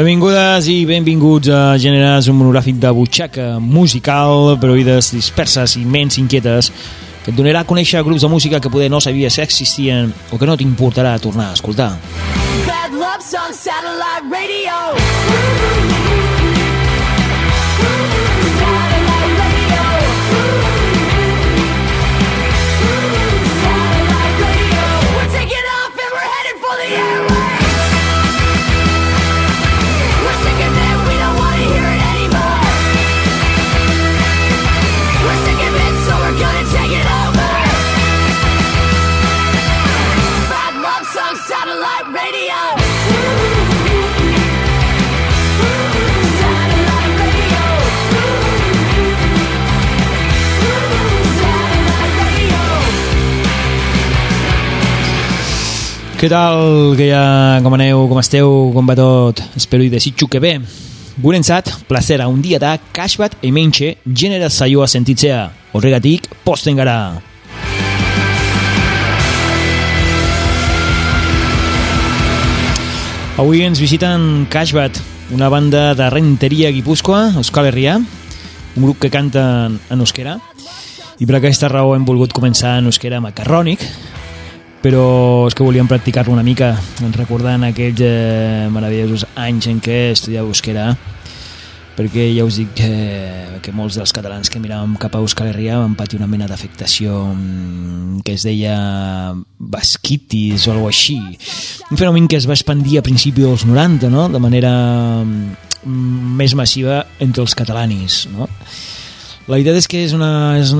Benvingudes i benvinguts a Gèneres, un monogràfic de butxaca musical per oïdes disperses i ments inquietes que et donarà a conèixer grups de música que poder no sabies que existien o que no t'importarà tornar a escoltar. Bad love song. Satellite radio. Què tal, que ja, com aneu, com esteu, com va tot? Espero i desitjo que bé. Gurentzat, plazera handia da kax bat hementxe genera saioa sentitzea. Horregatik, posten gara. Avui ens visiten Cashbat, una banda de renteria guipúscoa, Euskal Herria, un grup que canta en euskera, i per aquesta raó hem volgut començar en euskera macarrònic, però és que volíem practicar-lo una mica recordant aquells eh, meravellosos anys en què estudiava euskera perquè ja us dic que, que molts dels catalans que miràvem cap a Euskal Herria van patir una mena d'afectació mm, que es deia basquitis o alguna així un fenomen que es va expandir a principi dels 90 no? de manera mm, més massiva entre els catalanis no? la veritat és que és una, és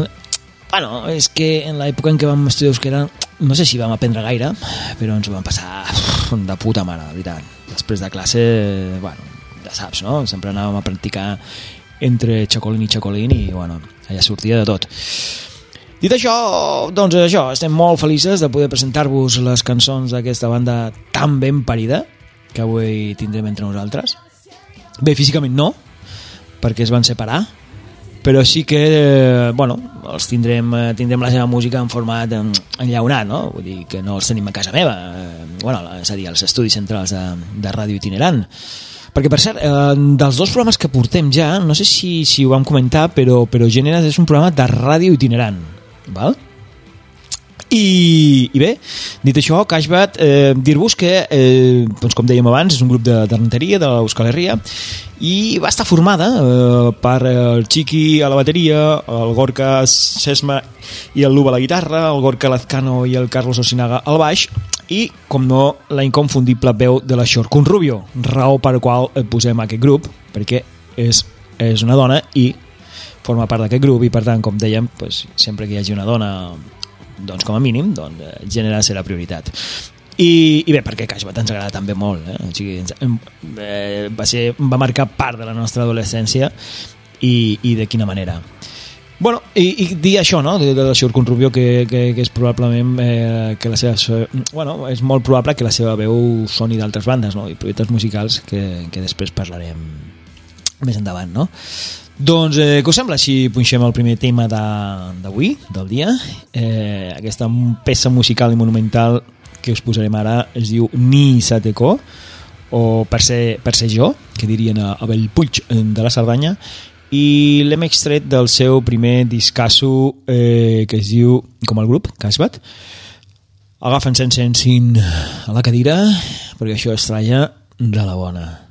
Bueno, és que en l'època en què vam estudiar euskera no sé si vam aprendre gaire, però ens ho vam passar de puta mare, de veritat. Després de classe, bueno, ja saps, no? Sempre anàvem a practicar entre xacolín i xacolín i, bueno, allà sortia de tot. Dit això, doncs això, estem molt felices de poder presentar-vos les cançons d'aquesta banda tan ben parida que avui tindrem entre nosaltres. Bé, físicament no, perquè es van separar, però sí que eh, bueno, els tindrem, eh, tindrem la seva música en format enllaunat, no? Vull dir que no els tenim a casa meva, eh, bueno, és a dir, als estudis centrals de, de ràdio itinerant. Perquè, per cert, eh, dels dos programes que portem ja, no sé si, si ho vam comentar, però, però Gèneres és un programa de ràdio itinerant, val? I, i bé, dit això, Cashbat, eh, dir-vos que, eh, doncs com dèiem abans, és un grup de, de renteria de l'Euskal Herria i va estar formada eh, per el Chiqui a la bateria, el Gorka Sesma i el Luba a la guitarra, el Gorka Lazcano i el Carlos Osinaga al baix i, com no, la inconfundible veu de la Shorkun Rubio, raó per qual eh, posem aquest grup, perquè és, és una dona i forma part d'aquest grup i per tant, com dèiem, pues, sempre que hi hagi una dona doncs com a mínim doncs, eh, gènere serà prioritat i, i bé, perquè Cashbat ens agrada també molt eh? o sigui, ens, eh, va, ser, va marcar part de la nostra adolescència i, i de quina manera Bueno, i, i dir això, no?, de, de la Xurcun Rubio, que, que, que és probablement eh, que la seva... Bueno, és molt probable que la seva veu soni d'altres bandes, no?, i projectes musicals que, que després parlarem més endavant, no? Doncs, eh, què us sembla si punxem el primer tema de- d'avui, del dia? Eh, aquesta peça musical i monumental que us posarem ara es diu Ni Sateko, o per ser, per ser jo, que dirien a, a Bellpuig eh, de la Cerdanya, i l'hem extret del seu primer discasso eh, que es diu, com el grup, Casbat. Agafen sense ensin a la cadira, perquè això es tralla de la bona.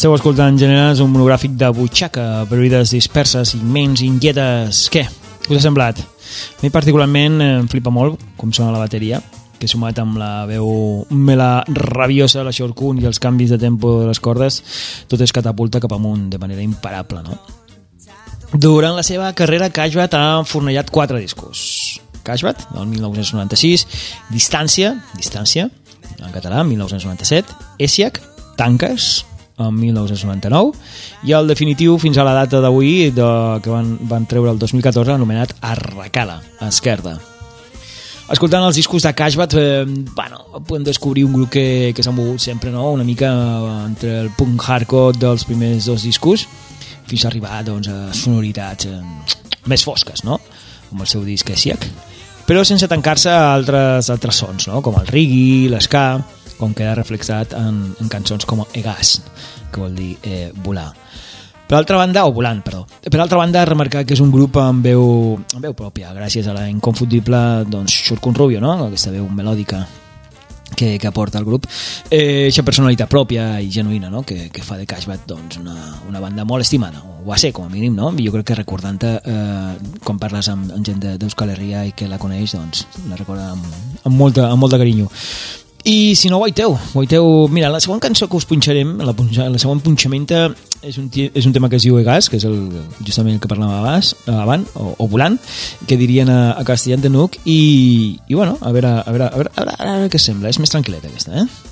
Esteu escoltant Generals, un monogràfic de butxaca, bebides disperses, immens, inquietes... Què? Us ha semblat? A mi particularment em flipa molt com sona la bateria, que sumat amb la veu mela rabiosa, la shortcut i els canvis de tempo de les cordes, tot es catapulta cap amunt de manera imparable, no? Durant la seva carrera, Cashbat ha fornellat quatre discos. Cashbat, del 1996, Distància, Distància, en català, 1997, Esiac, Tanques, en 1999, i el definitiu fins a la data d'avui de, que van, van treure el 2014, anomenat Arracala, Esquerda. Escoltant els discos de Cashbat, eh, bueno, podem descobrir un grup que, que s'ha mogut sempre no? una mica entre el punk hardcore dels primers dos discos fins a arribar doncs, a sonoritats eh, més fosques, no? com el seu disc Esiac, però sense tancar-se a altres, altres sons, no? com el reggae, l'esca, com queda reflexat en, en cançons com Egas, que vol dir eh, volar. Per altra banda, o volant, perdó. Per altra banda, remarcar que és un grup amb veu, amb veu pròpia, gràcies a la inconfundible doncs, Xurcun Rubio, no? aquesta veu melòdica que, que aporta el grup, eh, aquesta personalitat pròpia i genuïna no? que, que fa de Cashback doncs, una, una banda molt estimada, o va ser com a mínim, no? jo crec que recordant-te eh, quan parles amb, amb gent d'Euskal Herria i que la coneix, doncs la recorda amb, amb, molta, amb molta carinyo. I si no, guaiteu, guaiteu. Mira, la següent cançó que us punxarem, la, punxa, la següent punxamenta és un, és un tema que es diu Egas, que és el, justament el que parlàvem abans, avant, o, o volant, que dirien a, a castellà de Nuc, i, i bueno, a veure, a veure, a veure, a veure, a veure què sembla, és més tranquil·leta aquesta, eh?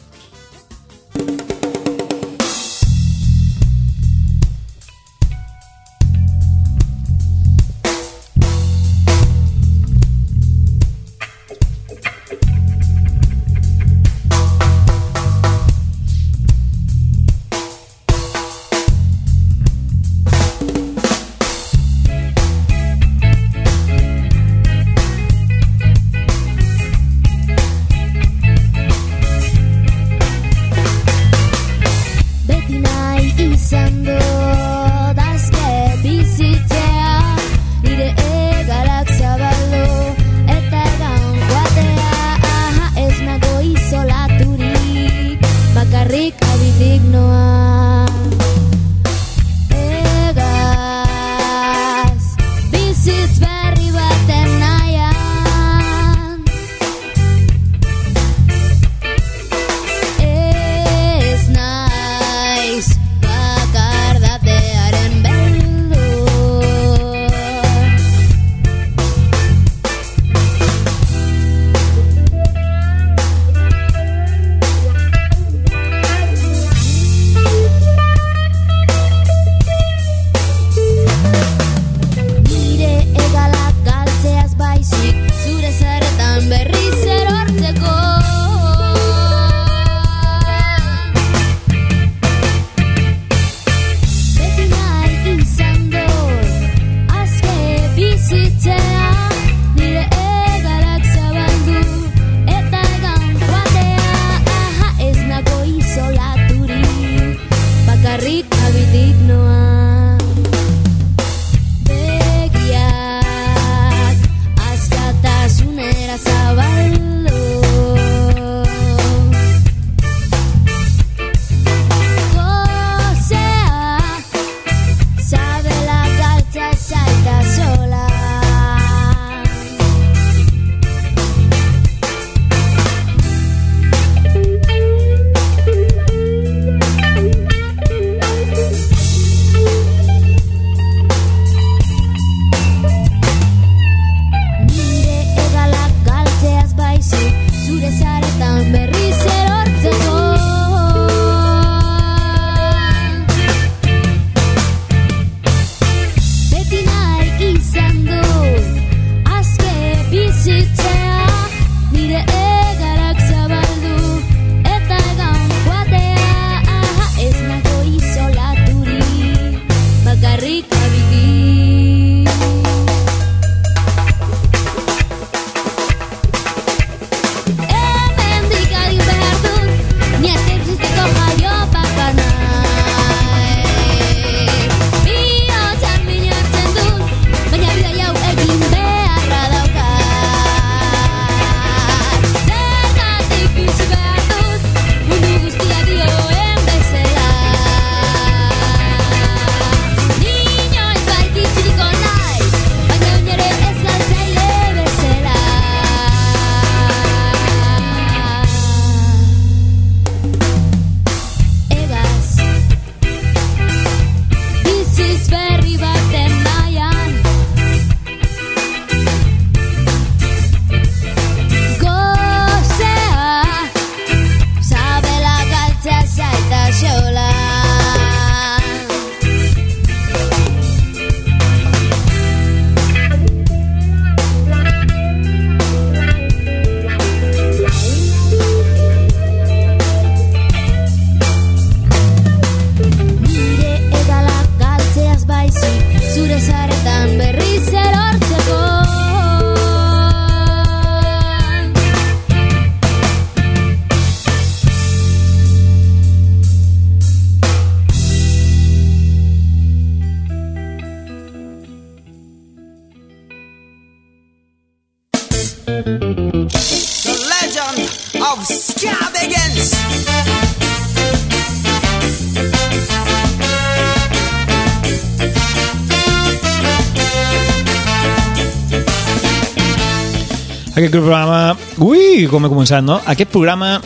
Aquest programa... Ui, com he començat, no? Aquest programa...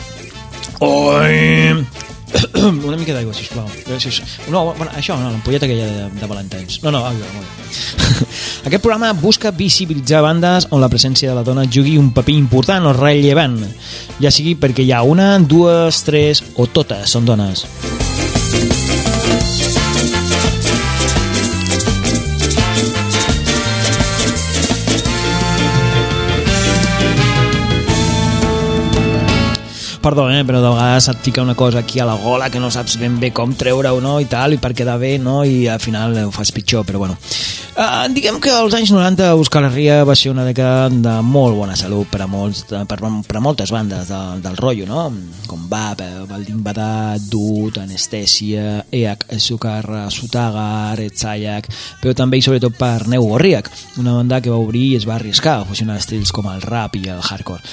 Ui... Una mica d'aigua, sisplau. Gràcies. No, bueno, això, no, l'ampolleta aquella de, de Valentins. No, no, aigua, molt bé. Aquest programa busca visibilitzar bandes on la presència de la dona jugui un paper important o rellevant, ja sigui perquè hi ha una, dues, tres o totes són dones. Perdó, eh, però de vegades et fica una cosa aquí a la gola que no saps ben bé com treure o no i tal, i per quedar bé, no? I al final ho fas pitjor, però bueno. Uh, diguem que als anys 90 Euskal Herria va ser una dècada de molt bona salut per a, molts, per, per a moltes bandes de, del rotllo, no? Com VAP, Baldin Badat, Dut, Anestèsia, EAC, Sucar, Sutagar, Etzayak, però també i sobretot per Neu Gorriak, una banda que va obrir i es va arriscar a fusionar estils com el rap i el hardcore.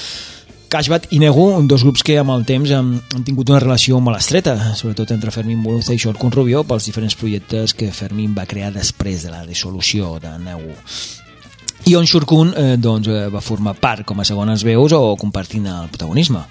Cashbat i Negu, dos grups que amb el temps han, han tingut una relació molt estreta, sobretot entre Fermín Muruza i Xorcun Rubió, pels diferents projectes que Fermín va crear després de la dissolució de Negu. I on Xurkun eh, doncs, eh, va formar part com a segones veus o compartint el protagonisme.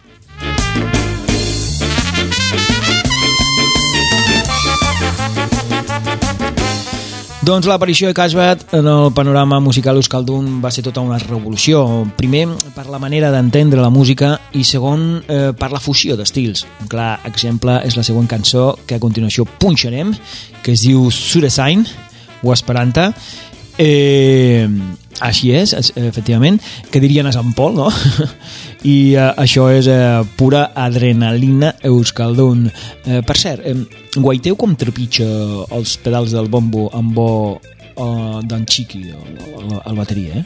Doncs l'aparició de Cashbat en el panorama musical euskaldun va ser tota una revolució. Primer, per la manera d'entendre la música i segon, eh, per la fusió d'estils. Un clar exemple és la següent cançó que a continuació punxarem, que es diu Suresain, o Esperanta. Eh, així és, efectivament, que dirien a Sant Pol, no? I eh, això és eh, pura adrenalina euskaldun. Eh, per cert, eh, guaiteu com trepitja els pedals del bombo amb bo eh, d'en Chiqui, el bateria, eh?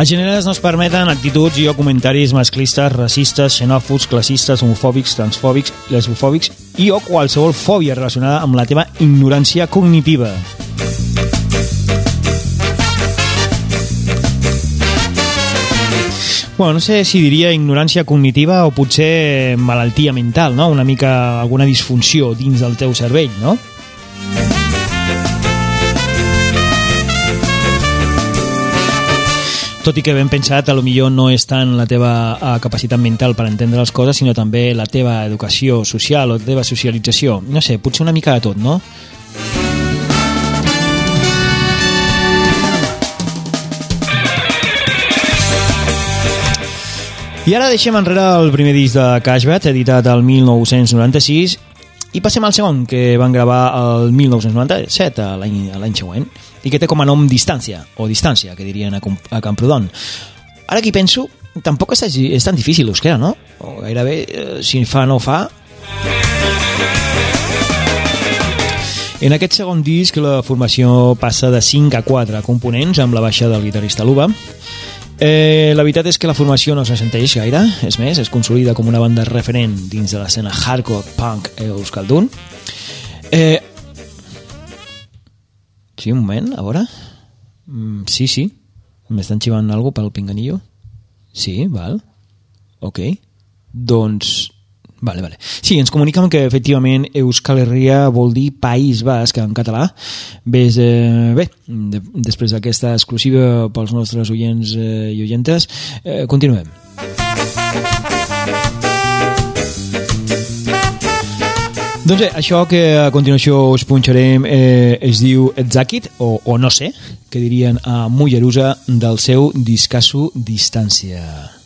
Els gèneres no es permeten actituds i o comentaris masclistes, racistes, xenòfobs, classistes, homofòbics, transfòbics, lesbofòbics i o qualsevol fòbia relacionada amb la teva ignorància cognitiva. Bueno, no sé si diria ignorància cognitiva o potser malaltia mental, no? Una mica alguna disfunció dins del teu cervell, no? Tot i que ben pensat, a lo millor no és tant la teva eh, capacitat mental per entendre les coses, sinó també la teva educació social o la teva socialització. No sé, potser una mica de tot, no? I ara deixem enrere el primer disc de Cashbat, editat el 1996, i passem al segon, que van gravar el 1997, a l'any a l'any següent, i que té com a nom Distància, o Distància, que dirien a, Camprodon. Ara que penso, tampoc és, és tan difícil l'euskera, no? O gairebé, eh, si fa no fa, En aquest segon disc la formació passa de 5 a 4 components amb la baixa del guitarrista Luba. Eh, la veritat és que la formació no se senteix gaire, és més, es consolida com una banda referent dins de l'escena hardcore punk euskaldun. Eh, sí, un moment, a veure. Mm, sí, sí, m'estan xivant alguna pel pinganillo. Sí, val. Ok. Doncs Vale, vale. Sí, ens comuniquen que efectivament Euskal Herria vol dir País Basc en català. Ves, eh, bé, de, després d'aquesta exclusiva pels nostres oients eh, i oyentes, eh, continuem. Doncs bé, això que a continuació us punxarem eh, es diu Etzakit, o, o no sé, que dirien a Mollerusa del seu discasso Distància.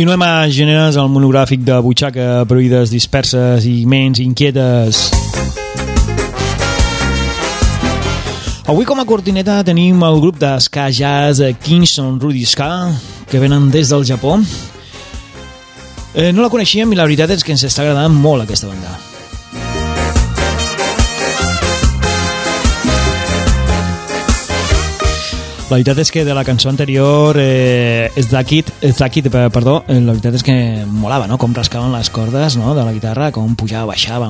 Continuem a Gèneres, el monogràfic de butxaca, proïdes disperses i ments inquietes. Avui com a cortineta tenim el grup de ska jazz eh, Kingston Rudy Ska, que venen des del Japó. Eh, no la coneixíem i la veritat és que ens està agradant molt aquesta banda. La veritat és que de la cançó anterior, eh, Zakit, Zakit, eh, perdó, eh, la veritat és que molava, no? Com rascaven les cordes no? de la guitarra, com pujava, baixava...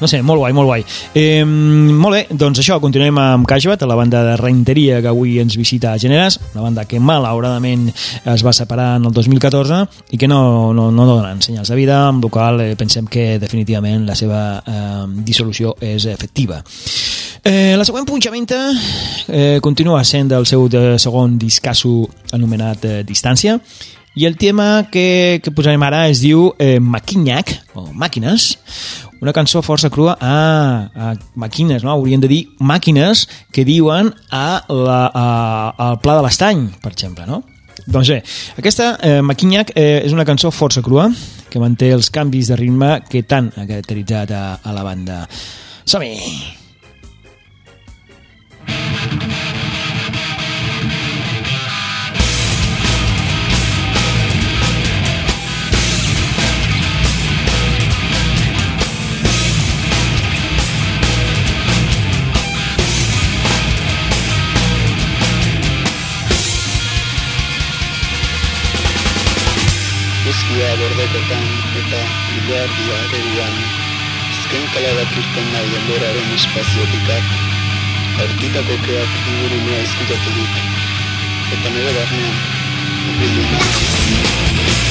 No sé, molt guai, molt guai. Eh, molt bé, doncs això, continuem amb Cashbat, la banda de reinteria que avui ens visita a Generes, una banda que malauradament es va separar en el 2014 i que no, no, no donen senyals de vida, amb la qual eh, pensem que definitivament la seva eh, dissolució és efectiva. Eh, la següent punxamenta eh, continua sent del seu de segon discasso anomenat eh, Distància i el tema que, que posarem ara es diu eh, Maquinyac o Màquines una cançó força crua a, a màquines, no? haurien de dir màquines que diuen a la, a, al Pla de l'Estany, per exemple, no? Doncs bé, aquesta, eh, Maquinyac, eh, és una cançó força crua, que manté els canvis de ritme que tant ha caracteritzat a, a la banda. Som-hi! Guztia bordekotan eta ilardia beruan Azken kalabak irten nahi denboraren espaziotikak Aurkitako keak ingurunea izkutatu dit Eta nire barnean, urbilena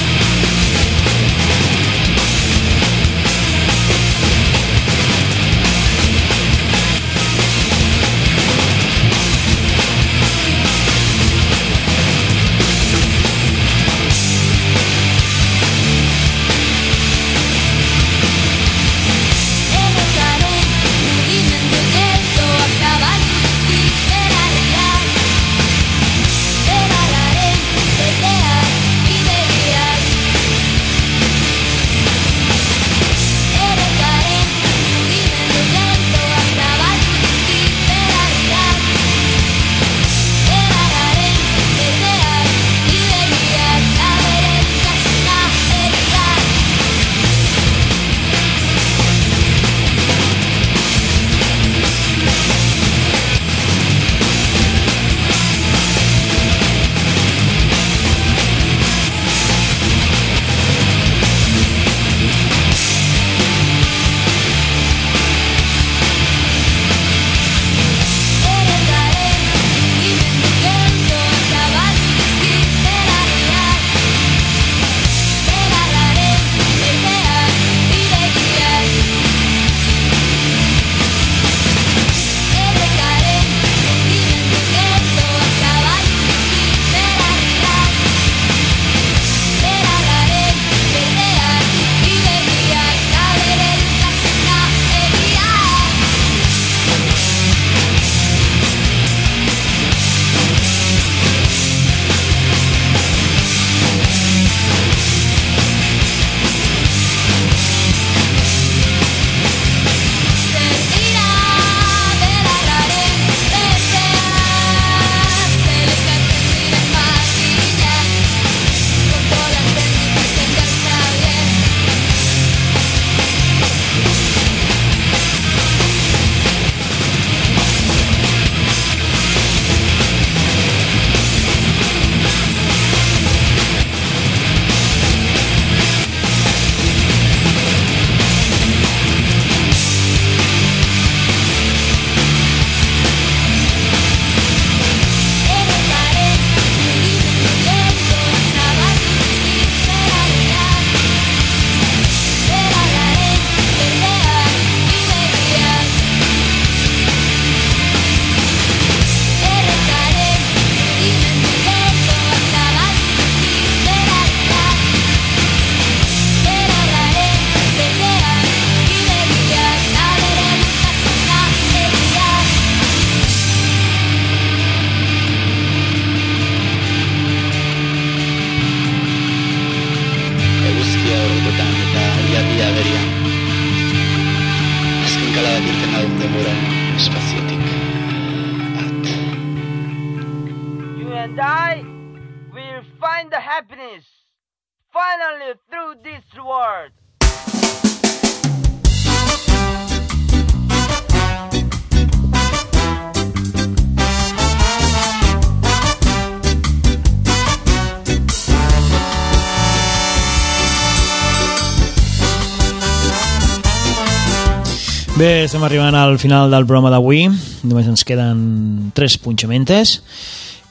estem arribant al final del programa d'avui. Només ens queden tres punxamentes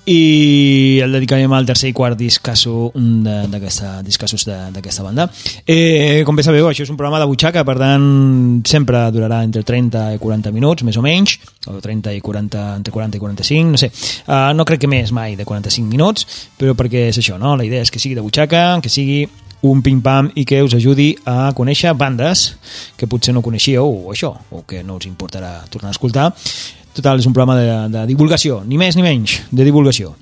i el dedicarem al tercer i quart discasso discassos d'aquesta banda. Eh, com bé sabeu, això és un programa de butxaca, per tant, sempre durarà entre 30 i 40 minuts, més o menys, o 30 i 40, entre 40 i 45, no sé. Uh, no crec que més mai de 45 minuts, però perquè és això, no? La idea és que sigui de butxaca, que sigui un pim-pam i que us ajudi a conèixer bandes que potser no coneixíeu o això, o que no us importarà tornar a escoltar. Total, és un programa de, de divulgació, ni més ni menys, de divulgació.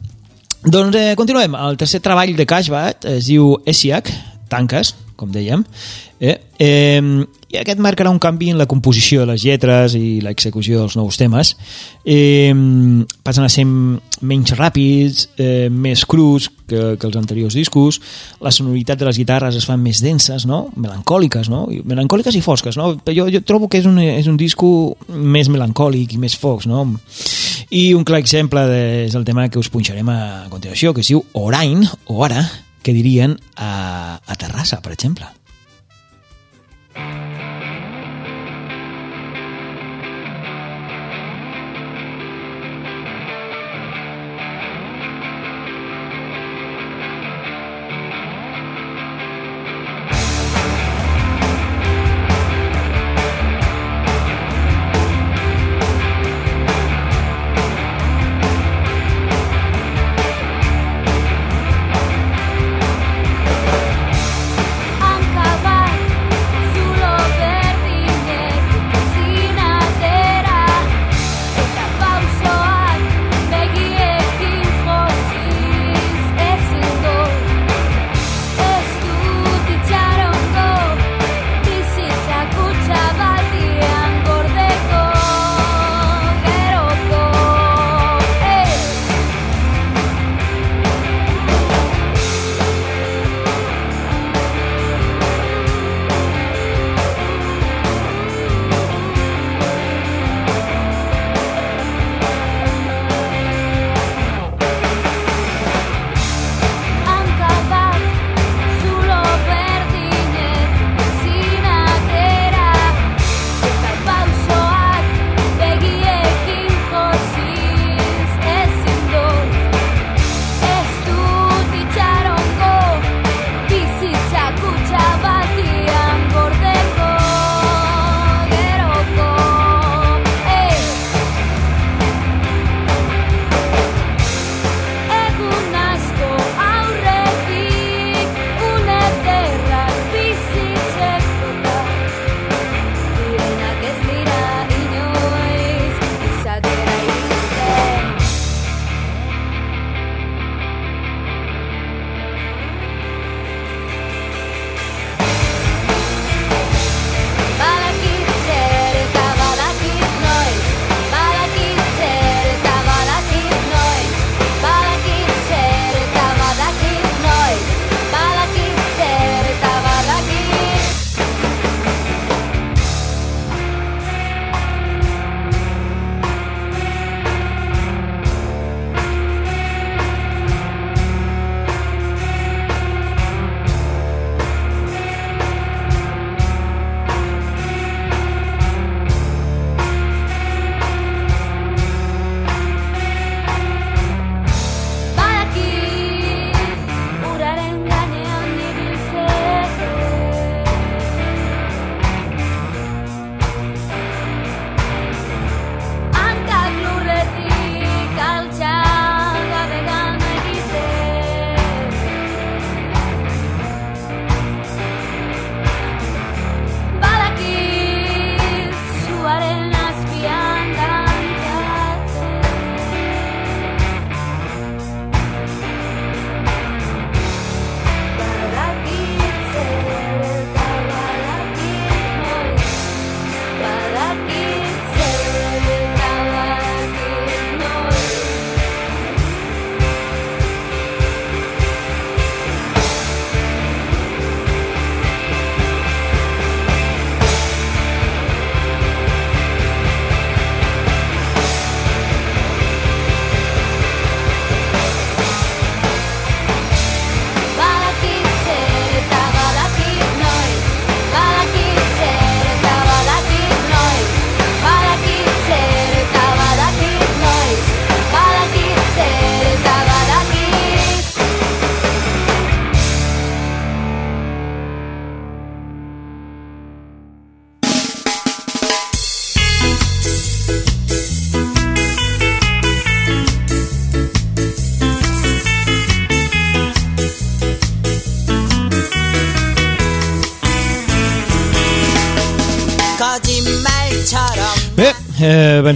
Doncs eh, continuem. El tercer treball de Cashbat es diu Esiac, Tanques, com dèiem. Eh? Eh, I aquest marcarà un canvi en la composició de les lletres i l'execució dels nous temes. Eh, passen a ser menys ràpids, eh, més crus que, que els anteriors discos. La sonoritat de les guitarres es fan més denses, no? melancòliques, no? Melancòliques i fosques. No? Jo, jo trobo que és un, és un disco més melancòlic i més focs. No? I un clar exemple de, és el tema que us punxarem a continuació, que es diu Orain, o ara, que dirien a, a Terrassa, per exemple. I'm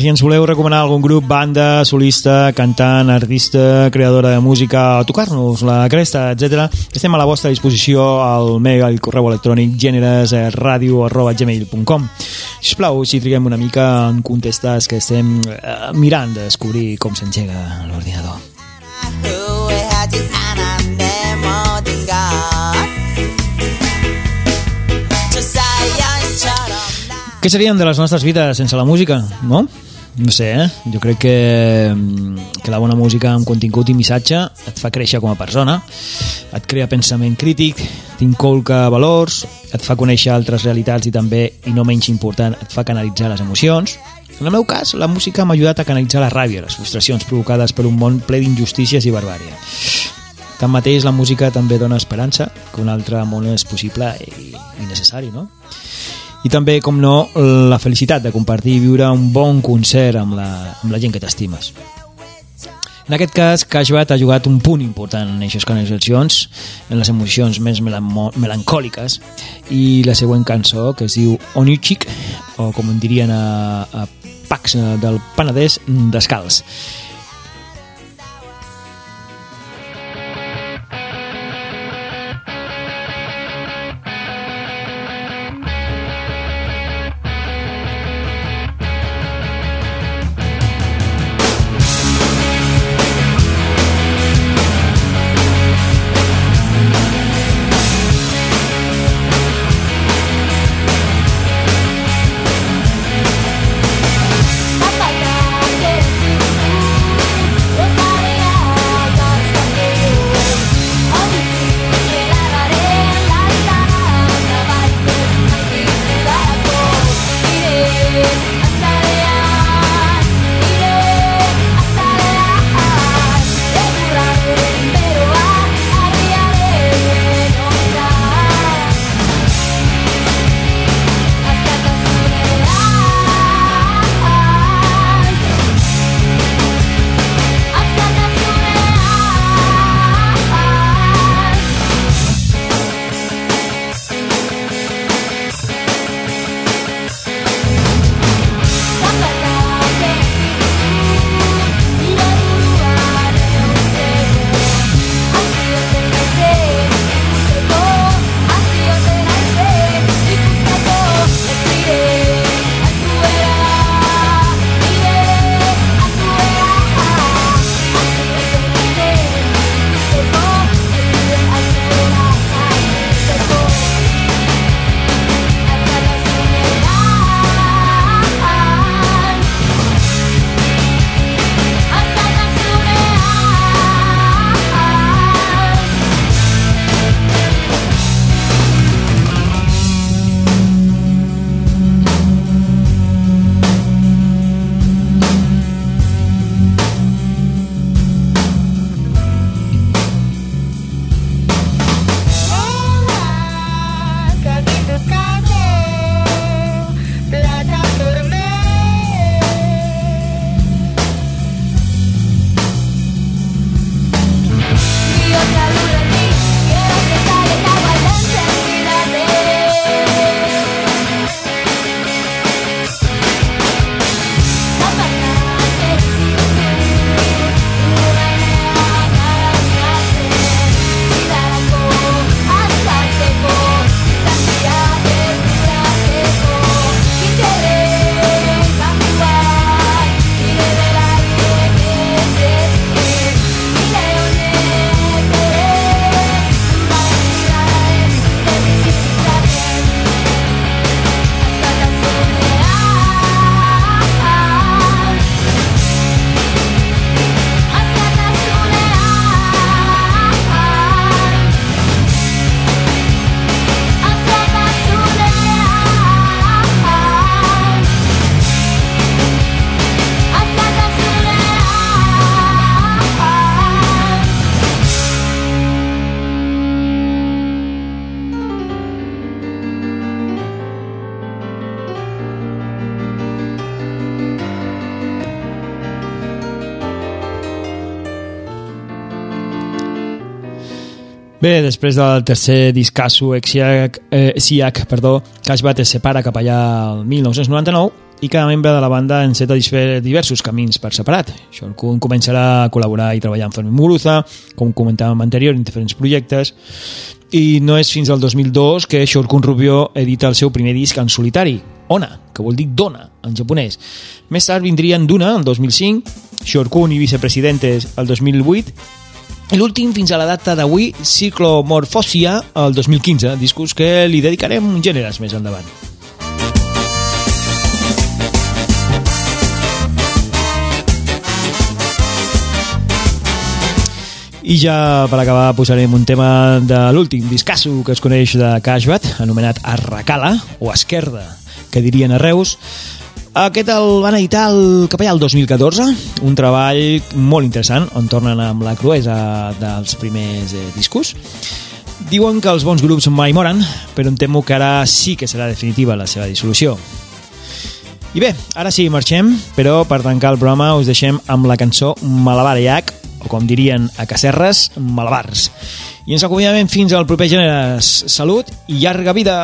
Doncs, si ens voleu recomanar algun grup, banda, solista, cantant, artista, creadora de música, tocar-nos la cresta, etc. estem a la vostra disposició al mail, al correu electrònic gèneresradio.gmail.com Sisplau, si triguem una mica en contestes que estem eh, mirant de descobrir com s'engega l'ordinador. Què serien de les nostres vides sense la música, no? No sé, eh? Jo crec que, mm, que la bona música amb contingut i missatge et fa créixer com a persona, et crea pensament crític, t'incolca valors, et fa conèixer altres realitats i també, i no menys important, et fa canalitzar les emocions. En el meu cas, la música m'ha ajudat a canalitzar la ràbia, les frustracions provocades per un món ple d'injustícies i barbària. Tanmateix, la música també dona esperança que un altre món és possible i, i necessari, no? I també, com no, la felicitat de compartir i viure un bon concert amb la, amb la gent que t'estimes. En aquest cas, Cashbat ha jugat un punt important en aquestes canalitzacions, en les emocions més melancòliques, i la següent cançó, que es diu Onichik, o com en dirien a, a Pax del Penedès, Descalç. Bé, després del tercer discasso Exiac, eh, Siac, perdó, Cashbat es separa cap allà al 1999 i cada membre de la banda enceta diversos camins per separat. Sean Kun començarà a col·laborar i treballar amb Fermín Muguruza, com comentàvem anterior, en diferents projectes, i no és fins al 2002 que Shorkun Rubio edita el seu primer disc en solitari, Ona, que vol dir dona en japonès. Més tard vindrien Duna, el 2005, Shorkun i Vicepresidentes el 2008, i l'últim fins a la data d'avui, Ciclomorfosia, el 2015, discos que li dedicarem gèneres més endavant. I ja per acabar posarem un tema de l'últim discasso que es coneix de Cashbat, anomenat Arracala, o Esquerda, que dirien a Reus. Aquest el van editar el, cap allà el 2014, un treball molt interessant, on tornen amb la cruesa dels primers eh, discos. Diuen que els bons grups mai moren, però em temo que ara sí que serà definitiva la seva dissolució. I bé, ara sí, marxem, però per tancar el programa us deixem amb la cançó Malabar Yak, o com dirien a Cacerres, Malabars. I ens acomiadem fins al proper gènere. Salut i llarga vida!